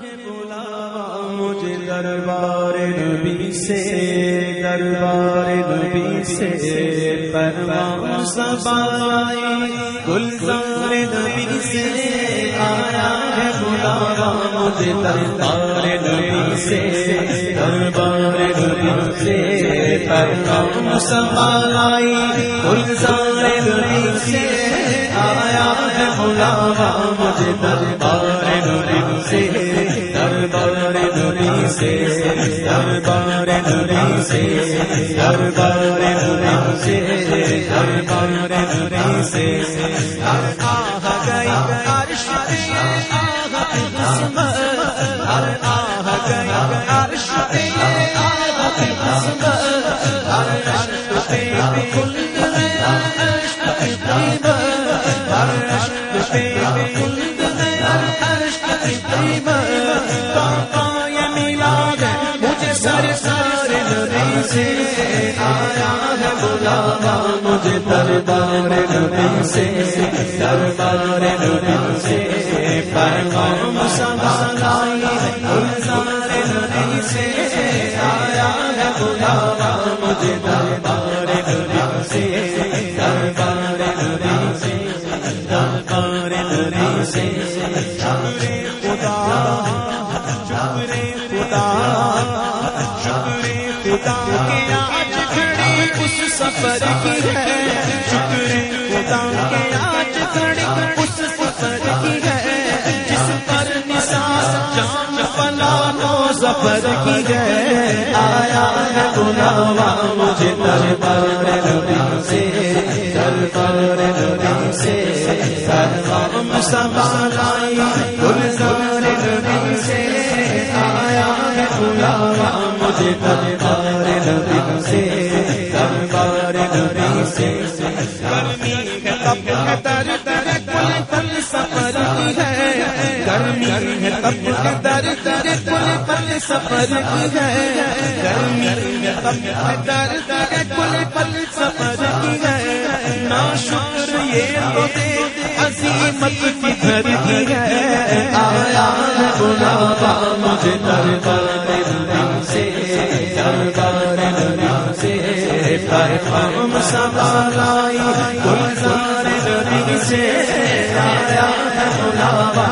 بلاوا مجھے دربار نبی سے، دربار نبی سے پروام سبائی۔ گلزار نبی سے آیا ہے بلاوا مجھے دربار نبی سے، دربار نبی سے پروام سبائی۔ گلزار نبی سے آیا ہے بلاوا مجھے دربار نبی سے سے دربار نبی سے دربار نبی سے دربار نبی سے آہ گئی عرش پہ آہ ہر گئی عرش پہ آہ ہر پہ کل میں پہ ہر پہ کل میں پہ دربار نبی سے دربار نبی سے پیغام سنائی گلزار نبی سے آیا ہے بلاوا مجھے دربار نبی سے دربار نبی سے دربار نبی سے سفر کی ہے آیا ہے بلاوا مجھے دربار نبی سے۔ دربار نبی سے۔ دربار سبالائی گلزار نبی سے۔ آیا ہے بلاوا مجھے دربار نبی سے۔ دربار نبی سے۔ گرمی ہے تب ہے سفر کی ہے۔ گرمی ہے تب ہے در در کل پل سفر کی ہے نا شکر یہ تو دے، عظیمت کی گھر کی ہے۔ آیا ہے بلاوا مجھے دربار نبی سے، دربار نبی سے۔ پر پیغام سبالائی گلزار نبی سے۔ آیا ہے بلاوا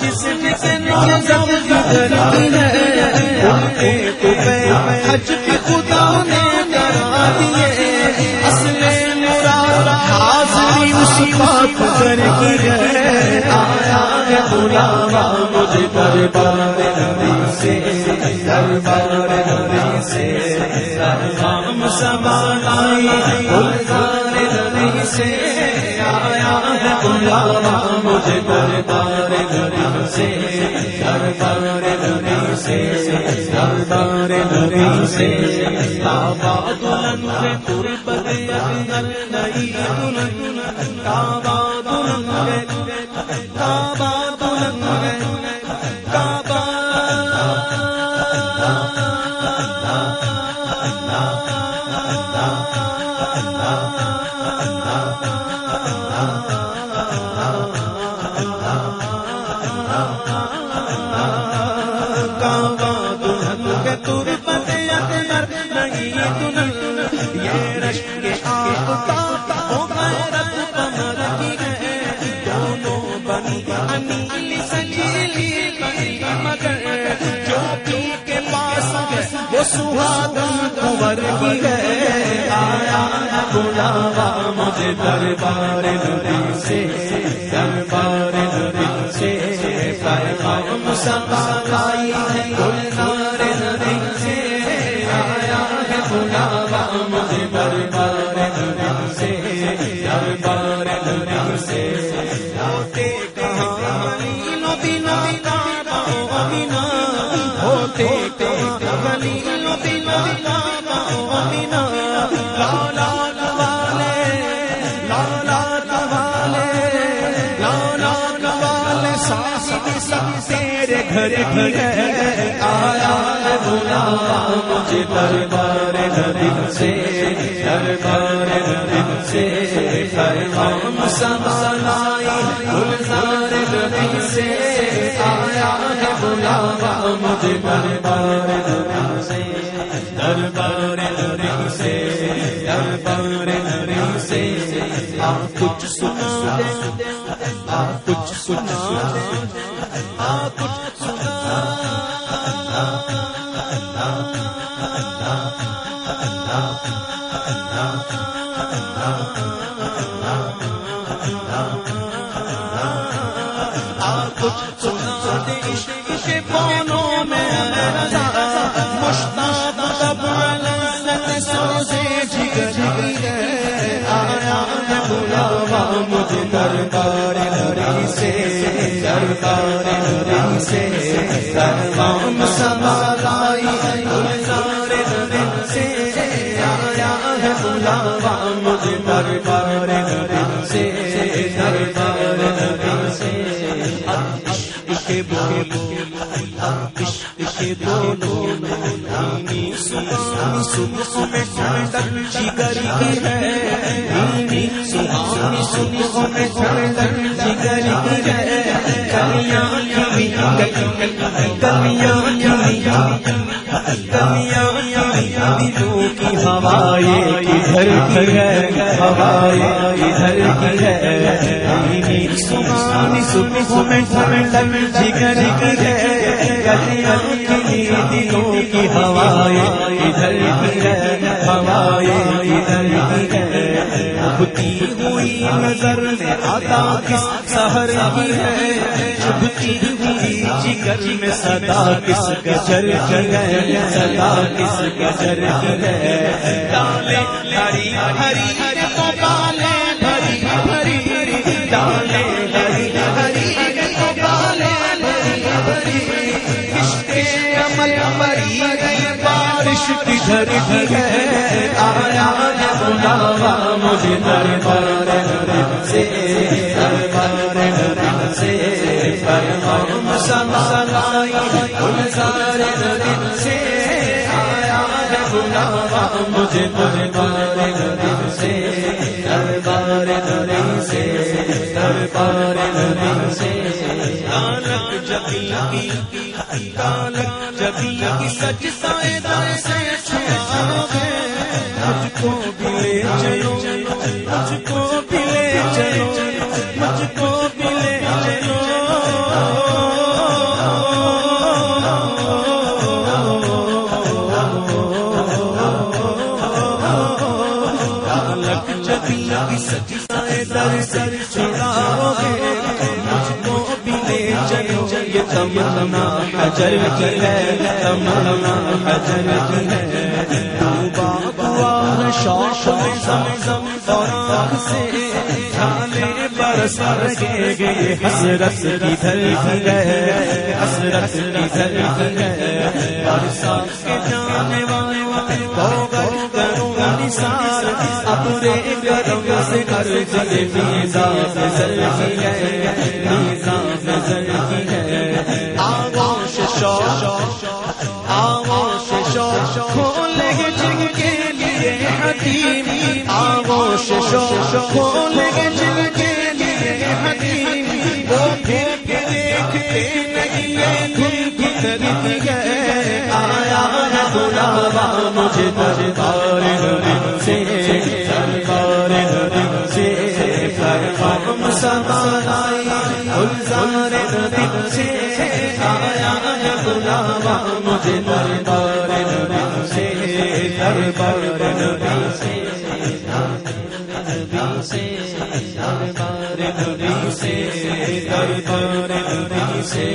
جس جس نے حج کی خدا نے کرا دیے اصل مراد حاضری اسی بات کر کی ہے آیا ہے بلاوا مجھے دربار نبی سے دربار نبی سے دربام سبالائی گلزار نبی سے آیا ہے بلاوا مجھے دربار نبی سے دربار نبی سے دربار نبی سے بابا دلن میں تربت اندر وہ سہاگن کی ہے۔ آیا بلاوا مجھے دربار نبی سے۔ دربار نبی سے۔ پیغام گھر گھر آیا بولا مجھے دربار نبی سے، دربار نبی سے۔ فرمان سمالائی گلزار نبی سے۔ آیا بولا مجھے دربار نبی سے۔ دربار نبی سے، دربار نبی سے۔ آپ کچھ سنا دے آپ کچھ سنا دے مجھے دربار ہری سے دربار ہری سے دربام سمالائی گلزار ہری سے آیا ہے بلاوا مجھے دربار ہری سے دربار ہری سے عشق بولو عشق بولو سبحانی صبح میں ٹھنڈک جگر کی ہے سبحانی صبح میں ٹھنڈک جگر کی ہے کبھی کی ہوائیں ادھر کی ہے ہوائیں ادھر کی ہے میں جگر کی ہے دلوں کی ہوائیں ادھر کی ہے ہوائیں ادھر کی ہے۔ اٹھتی ہوئی نظر میں آتا کس سہر کی ہے چبھتی ہوئی جگر میں صدا کس گجر کی ہے، صدا کس گجر کی ہے۔ ڈالے ہری ہری ڈالے ہری ہری ڈالے ہری ہری ڈالے ہری ہری عمل مری۔ بارش کی گھر کی ہے، آیا بلاوا مجھے دربار سے دربار سے فرمان سمالائی گلزار سے، آیا بلاوا مجھے دربار سے دربار سے دربار سے۔ نانک جبی جبھی کی سچ تمنا اجر کی ہے، تمنا اجر کی ہے۔ شوق میں سم سم اور سے جانے برس کے گئے۔ حسرت کی دھرکی ہے، حسرت کی دھرکی ہے۔ برسات کے جانے والے کروں نثار۔ اپنے کرم سے کر دے میزا نظر کی ہے نظر کی ہے۔ آغوش شوق کھولے گے جن کے لیے حتیم وہ پھر کے دیکھتے نہیں ہے دھن کی طریقی ہے آیا ہے بلاوا مجھے دربار نبی سے دربار نبی سے فرمان سمالائی گلزار نبی سے آیا ہے بلاوا مجھے دربار نبی سے دربار نبی سے۔ نبی سے دربار نبی سے دربار نبی سے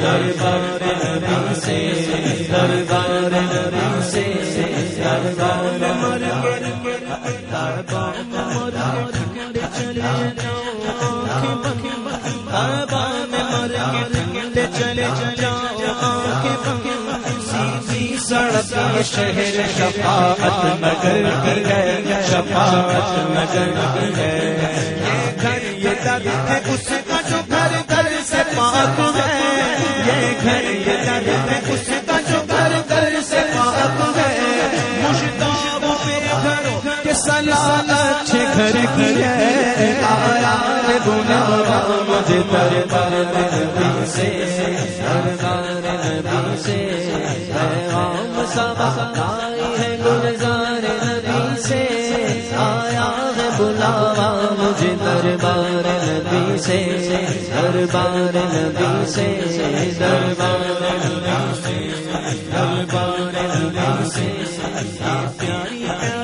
دربار نبی سے دربار نبی سے دربار مر دربار مر چلے مر شہر شفاعت نگر ہے، شفاعت نگر ہے۔ یہ گھر، یہ در ہے، اس کا جو گھر گھر سے پاک ہے۔ یہ گھر، یہ در ہے، اس کا جو گھر گھر سے پاک ہے۔ مشتاقوں پہ گھروں کے سلام اچھے گھر کی ہے۔ آرام گناہ مجھے دربار نبی سے، دربار نبی سے۔ ہے آئی ہے گلزار نبی سے آیا ہے بلاوا مجھے دربار نبی سے دربار نبی سے دربار نبی سے دربار نبی سے پیاری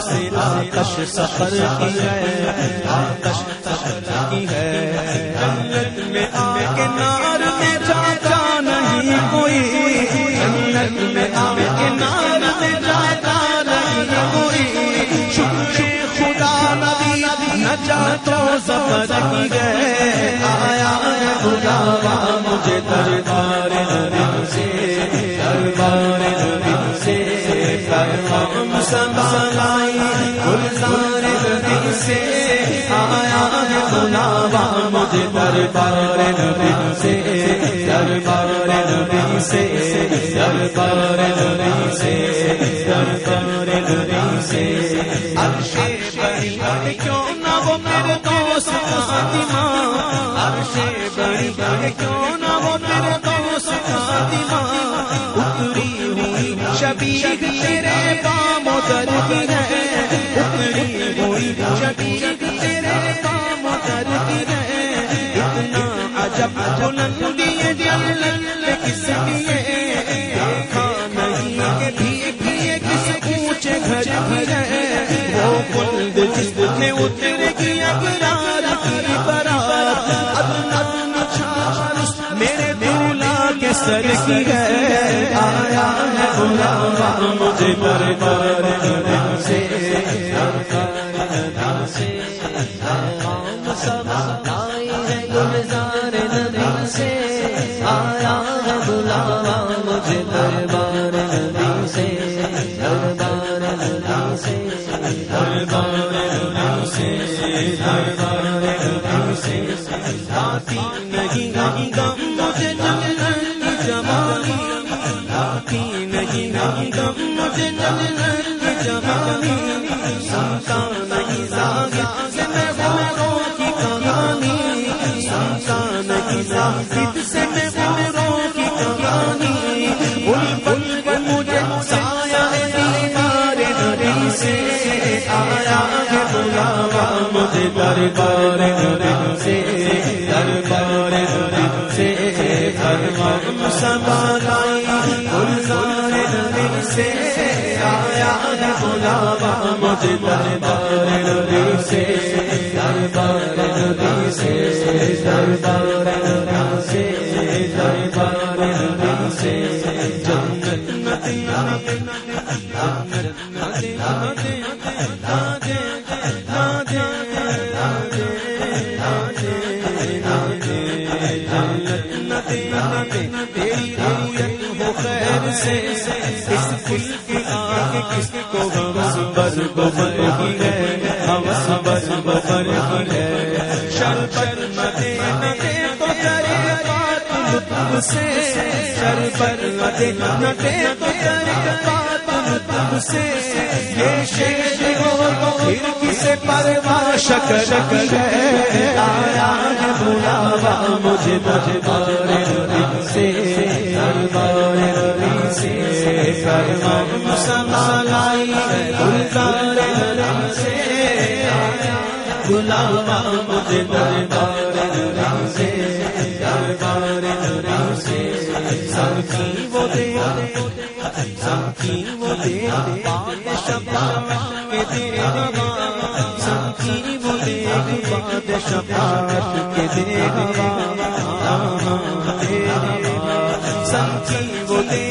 سے آکش سفر کی ہے آکش سفر کی ہے جنت میں آ کے نار میں جاتا نہیں کوئی جنت میں آ کے نار میں جاتا نہیں کوئی شکر خدا نبی نجا تو سفر کی ہے آیا خدا سنبھالائی گلزار نبی سے آیا ہے خدا مجھے دربار نبی سے دربار نبی سے دربار نبی سے دربار نبی سے عرش بڑی کیوں نہ وہ میرے دوست فاطمہ عرش بڑی بڑی کیوں نہ وہ میرے دوست فاطمہ اتری ہوئی شبیہ تیرے کام ہے ہوئی تیرے کام ہے اتنا عجب بلندی کس لیے دیکھا نہیں کہ بھی بھی کس اونچے گھر کی ہے وہ جس اتر کی اقرار کی برات ادنا میرے دولا کے سر کی ہے سے آیا ہے بلاوا مجھے دربار اللہ اللہ اللہ سے اس کل کی آنکھ کس کو ہوس بر بر کی ہے ہوس بر بر کی ہے۔ شر پر مدے نتے تو کرے بات لطف سے، شر پر مدے نتے تو کرے بات لطف سے۔ یہ شیر ہو تو پھر کسے پرواہ شکر ہے۔ آیا ہے بلاوا مجھے دربار نبی سے۔ دربار نبی سے فرمان سنبھالائی سے بلاوا مجھے دربار سے دربار سے وہ دے وہ دے بات کے دے وہ دے کے دے کی وہ دے